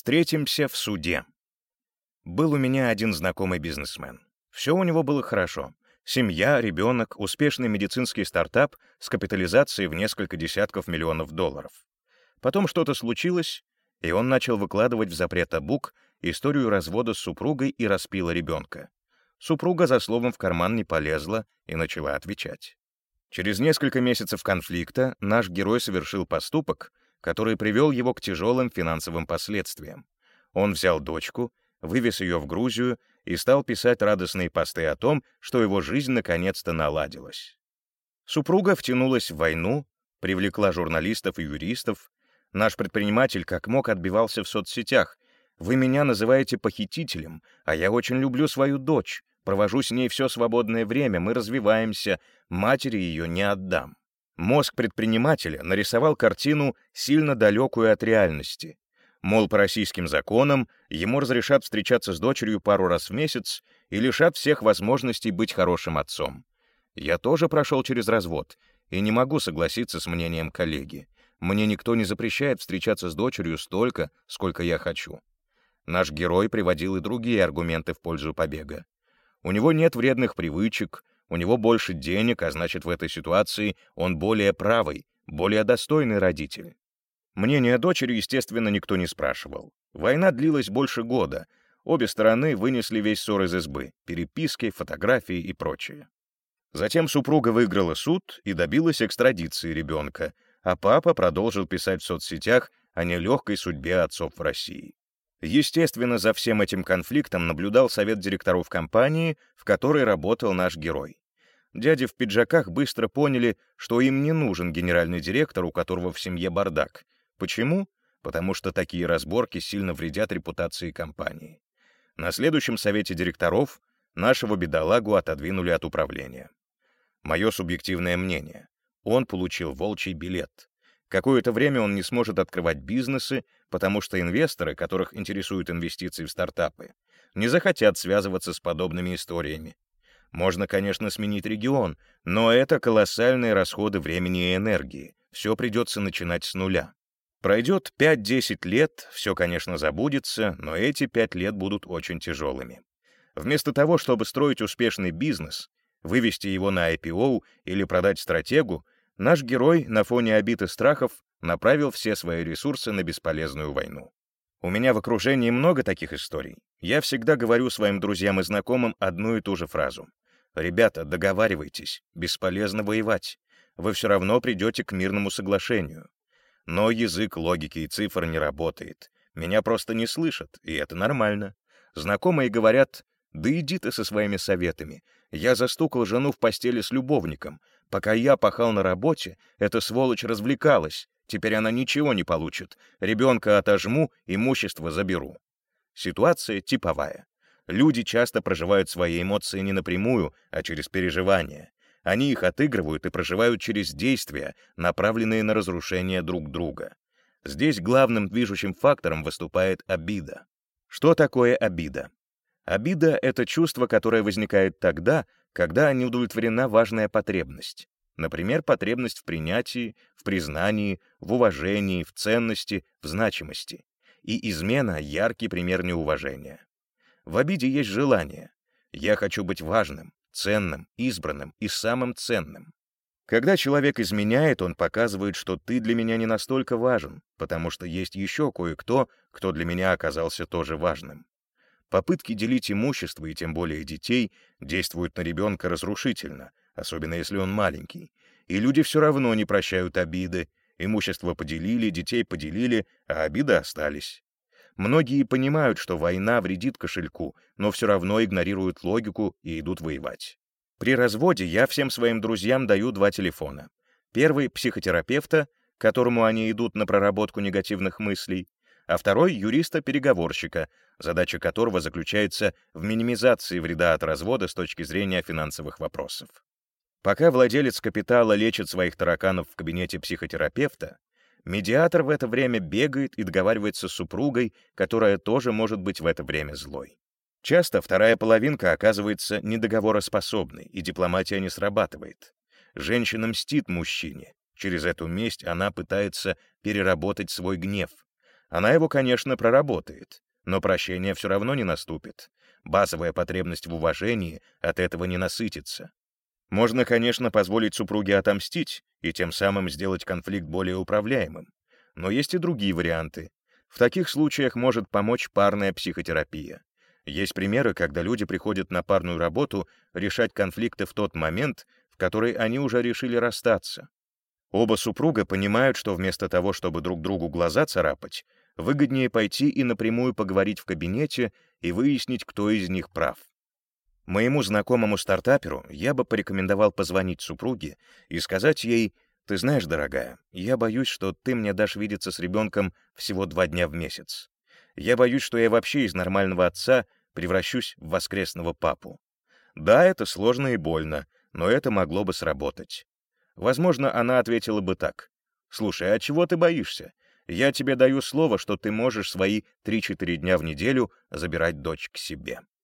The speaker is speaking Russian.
Встретимся в суде. Был у меня один знакомый бизнесмен. Все у него было хорошо. Семья, ребенок, успешный медицинский стартап с капитализацией в несколько десятков миллионов долларов. Потом что-то случилось, и он начал выкладывать в запрет Абук историю развода с супругой и распила ребенка. Супруга за словом в карман не полезла и начала отвечать. Через несколько месяцев конфликта наш герой совершил поступок, который привел его к тяжелым финансовым последствиям. Он взял дочку, вывез ее в Грузию и стал писать радостные посты о том, что его жизнь наконец-то наладилась. Супруга втянулась в войну, привлекла журналистов и юристов. Наш предприниматель как мог отбивался в соцсетях. «Вы меня называете похитителем, а я очень люблю свою дочь. Провожу с ней все свободное время, мы развиваемся, матери ее не отдам». Мозг предпринимателя нарисовал картину, сильно далекую от реальности. Мол, по российским законам ему разрешат встречаться с дочерью пару раз в месяц и лишат всех возможностей быть хорошим отцом. Я тоже прошел через развод и не могу согласиться с мнением коллеги. Мне никто не запрещает встречаться с дочерью столько, сколько я хочу. Наш герой приводил и другие аргументы в пользу побега. У него нет вредных привычек, у него больше денег, а значит, в этой ситуации он более правый, более достойный родитель. Мнение дочери, естественно, никто не спрашивал. Война длилась больше года. Обе стороны вынесли весь ссор из избы, переписки, фотографии и прочее. Затем супруга выиграла суд и добилась экстрадиции ребенка, а папа продолжил писать в соцсетях о нелегкой судьбе отцов в России. Естественно, за всем этим конфликтом наблюдал совет директоров компании, в которой работал наш герой. Дяди в пиджаках быстро поняли, что им не нужен генеральный директор, у которого в семье бардак — Почему? Потому что такие разборки сильно вредят репутации компании. На следующем совете директоров нашего бедолагу отодвинули от управления. Мое субъективное мнение. Он получил волчий билет. Какое-то время он не сможет открывать бизнесы, потому что инвесторы, которых интересуют инвестиции в стартапы, не захотят связываться с подобными историями. Можно, конечно, сменить регион, но это колоссальные расходы времени и энергии. Все придется начинать с нуля. Пройдет 5-10 лет, все, конечно, забудется, но эти 5 лет будут очень тяжелыми. Вместо того, чтобы строить успешный бизнес, вывести его на IPO или продать стратегу, наш герой на фоне обид и страхов направил все свои ресурсы на бесполезную войну. У меня в окружении много таких историй. Я всегда говорю своим друзьям и знакомым одну и ту же фразу. «Ребята, договаривайтесь, бесполезно воевать. Вы все равно придете к мирному соглашению. Но язык логики и цифр не работает. Меня просто не слышат, и это нормально. Знакомые говорят, да иди ты со своими советами. Я застукал жену в постели с любовником. Пока я пахал на работе, эта сволочь развлекалась. Теперь она ничего не получит. Ребенка отожму, имущество заберу. Ситуация типовая. Люди часто проживают свои эмоции не напрямую, а через переживания. Они их отыгрывают и проживают через действия, направленные на разрушение друг друга. Здесь главным движущим фактором выступает обида. Что такое обида? Обида — это чувство, которое возникает тогда, когда не удовлетворена важная потребность. Например, потребность в принятии, в признании, в уважении, в ценности, в значимости. И измена — яркий пример неуважения. В обиде есть желание. Я хочу быть важным, ценным, избранным и самым ценным. Когда человек изменяет, он показывает, что ты для меня не настолько важен, потому что есть еще кое-кто, кто для меня оказался тоже важным. Попытки делить имущество и тем более детей действуют на ребенка разрушительно, особенно если он маленький. И люди все равно не прощают обиды. Имущество поделили, детей поделили, а обиды остались. Многие понимают, что война вредит кошельку, но все равно игнорируют логику и идут воевать. При разводе я всем своим друзьям даю два телефона. Первый — психотерапевта, которому они идут на проработку негативных мыслей, а второй — юриста-переговорщика, задача которого заключается в минимизации вреда от развода с точки зрения финансовых вопросов. Пока владелец капитала лечит своих тараканов в кабинете психотерапевта, Медиатор в это время бегает и договаривается с супругой, которая тоже может быть в это время злой. Часто вторая половинка оказывается недоговороспособной, и дипломатия не срабатывает. Женщина мстит мужчине. Через эту месть она пытается переработать свой гнев. Она его, конечно, проработает, но прощение все равно не наступит. Базовая потребность в уважении от этого не насытится. Можно, конечно, позволить супруге отомстить и тем самым сделать конфликт более управляемым. Но есть и другие варианты. В таких случаях может помочь парная психотерапия. Есть примеры, когда люди приходят на парную работу решать конфликты в тот момент, в который они уже решили расстаться. Оба супруга понимают, что вместо того, чтобы друг другу глаза царапать, выгоднее пойти и напрямую поговорить в кабинете и выяснить, кто из них прав. Моему знакомому стартаперу я бы порекомендовал позвонить супруге и сказать ей, «Ты знаешь, дорогая, я боюсь, что ты мне дашь видеться с ребенком всего два дня в месяц. Я боюсь, что я вообще из нормального отца превращусь в воскресного папу. Да, это сложно и больно, но это могло бы сработать. Возможно, она ответила бы так. «Слушай, а чего ты боишься? Я тебе даю слово, что ты можешь свои 3-4 дня в неделю забирать дочь к себе».